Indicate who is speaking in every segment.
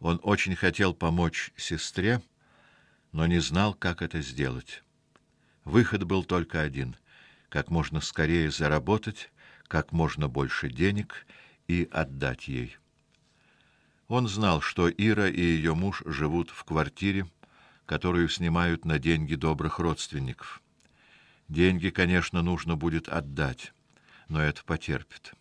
Speaker 1: Он очень хотел помочь сестре, но не знал, как это сделать. Выход был только один: как можно скорее заработать как можно больше денег и отдать ей. Он знал, что Ира и ее муж живут в квартире, которую снимают на деньги добрых родственников. Деньги, конечно, нужно будет отдать, но это потерпит.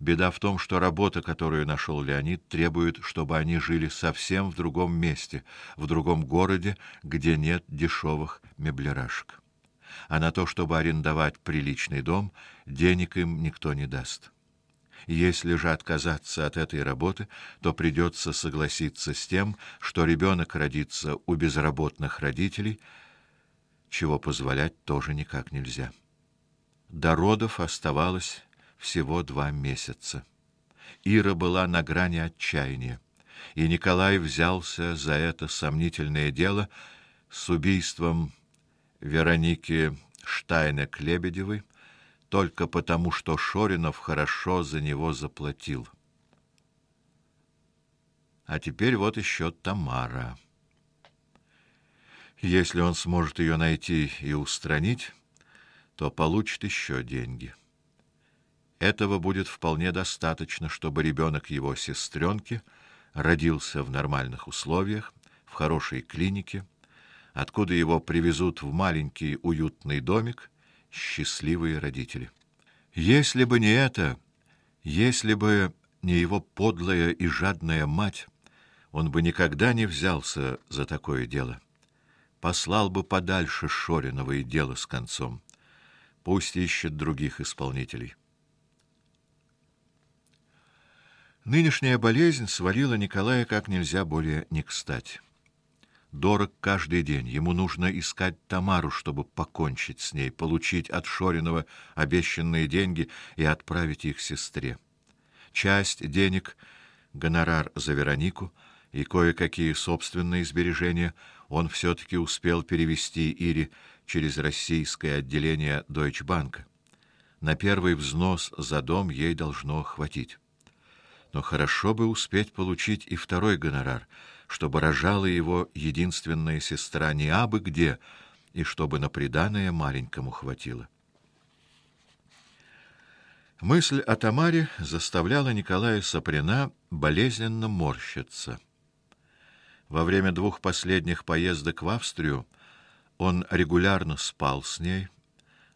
Speaker 1: Беда в том, что работа, которую нашел Леонид, требует, чтобы они жили совсем в другом месте, в другом городе, где нет дешевых меблерашек. А на то, чтобы арендовать приличный дом, денег им никто не даст. Если же отказаться от этой работы, то придется согласиться с тем, что ребенок родится у безработных родителей, чего позволять тоже никак нельзя. До родов оставалось всего два месяца. Ира была на грани отчаяния, и Николай взялся за это сомнительное дело с убийством Вероники Штайнек-Лебедевой только потому, что Шоринов хорошо за него заплатил. А теперь вот еще Тамара. Если он сможет ее найти и устранить, то получит еще деньги. Этого будет вполне достаточно, чтобы ребенок его сестренки родился в нормальных условиях, в хорошей клинике, откуда его привезут в маленький уютный домик счастливые родители. Если бы не это, если бы не его подлая и жадная мать, он бы никогда не взялся за такое дело. Послал бы подальше Шоринова и дело с концом. Пусть ищет других исполнителей. Нынешняя болезнь свалила Николая как нельзя более не кстати. Дорог каждый день, ему нужно искать Тамару, чтобы покончить с ней, получить от Шоринова обещанные деньги и отправить их сестре. Часть денег гонорар за Веронику и кое-какие собственные сбережения он все таки успел перевести Ире через российское отделение Deutsche Bank. На первый взнос за дом ей должно хватить но хорошо бы успеть получить и второй гонорар, чтобы рожала его единственная сестра не абы где, и чтобы на приданое маленькому хватило. Мысль о Тамаре заставляла Николая Саприна болезненно морщиться. Во время двух последних поездок в Австрию он регулярно спал с ней,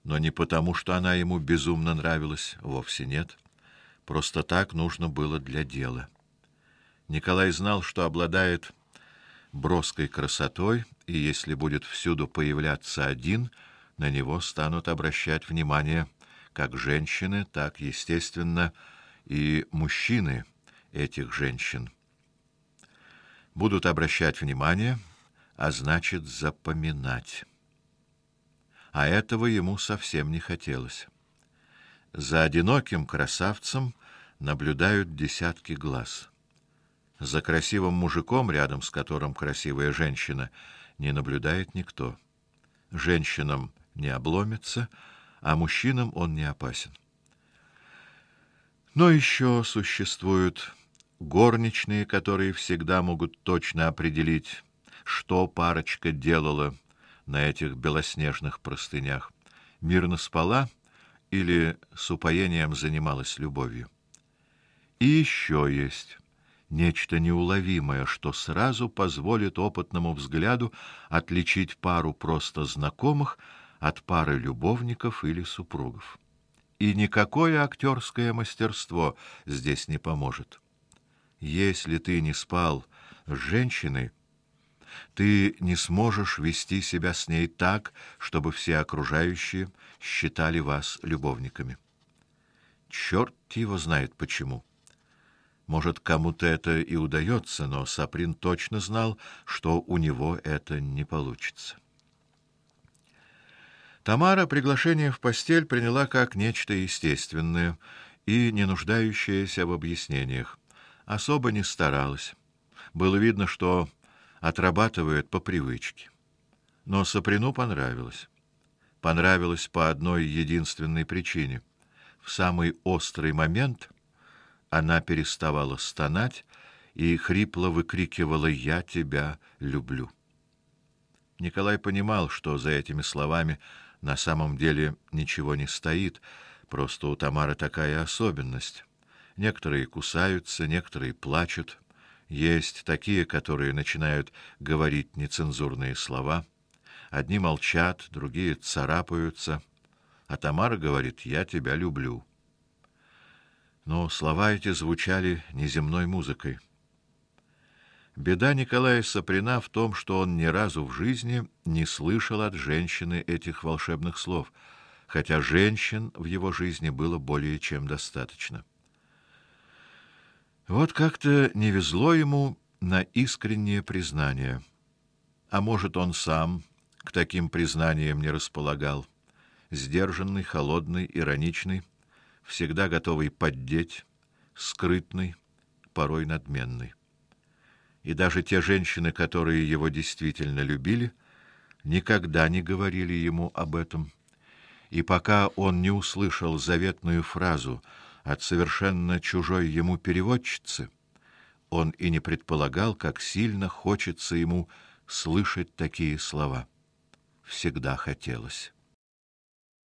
Speaker 1: но не потому, что она ему безумно нравилась, вовсе нет. Просто так нужно было для дела. Николай знал, что обладает броской красотой, и если будет всюду появляться один, на него станут обращать внимание как женщины, так естественно и мужчины этих женщин. Будут обращать внимание, а значит, запоминать. А этого ему совсем не хотелось. За одиноким красавцем наблюдают десятки глаз. За красивым мужиком, рядом с которым красивая женщина, не наблюдает никто. Женщинам не обломится, а мужчинам он не опасен. Но еще существуют горничные, которые всегда могут точно определить, что парочка делала на этих белоснежных простынях. Мирно спала или с упоением занималась любовью. И еще есть нечто неуловимое, что сразу позволит опытному взгляду отличить пару просто знакомых от пары любовников или супругов. И никакое актерское мастерство здесь не поможет. Если ты не спал с женщиной, ты не сможешь вести себя с ней так, чтобы все окружающие считали вас любовниками. Черт его знает почему. Может, кому-то это и удается, но Саприн точно знал, что у него это не получится. Тамара приглашение в постель приняла как нечто естественное и не нуждающееся в объяснениях. Особо не старалась. Было видно, что отрабатывает по привычке. Но Саприну понравилось. Понравилось по одной единственной причине. В самый острый момент она переставала стонать и хрипло выкрикивала: "Я тебя люблю". Николай понимал, что за этими словами на самом деле ничего не стоит, просто у Тамары такая особенность. Некоторые кусаются, некоторые плачут. Есть такие, которые начинают говорить нецензурные слова. Одни молчат, другие царапаются. А Тамара говорит: "Я тебя люблю". Но слова эти звучали неземной музыкой. Беда Николая Саприна в том, что он ни разу в жизни не слышал от женщины этих волшебных слов, хотя женщин в его жизни было более чем достаточно. Вот как-то не везло ему на искреннее признание. А может, он сам к таким признаниям не располагал. Сдержанный, холодный, ироничный, всегда готовый поддеть, скрытный, порой надменный и даже те женщины, которые его действительно любили, никогда не говорили ему об этом. И пока он не услышал заветную фразу от совершенно чужой ему переводчицы, он и не предполагал, как сильно хочется ему слышать такие слова. Всегда хотелось.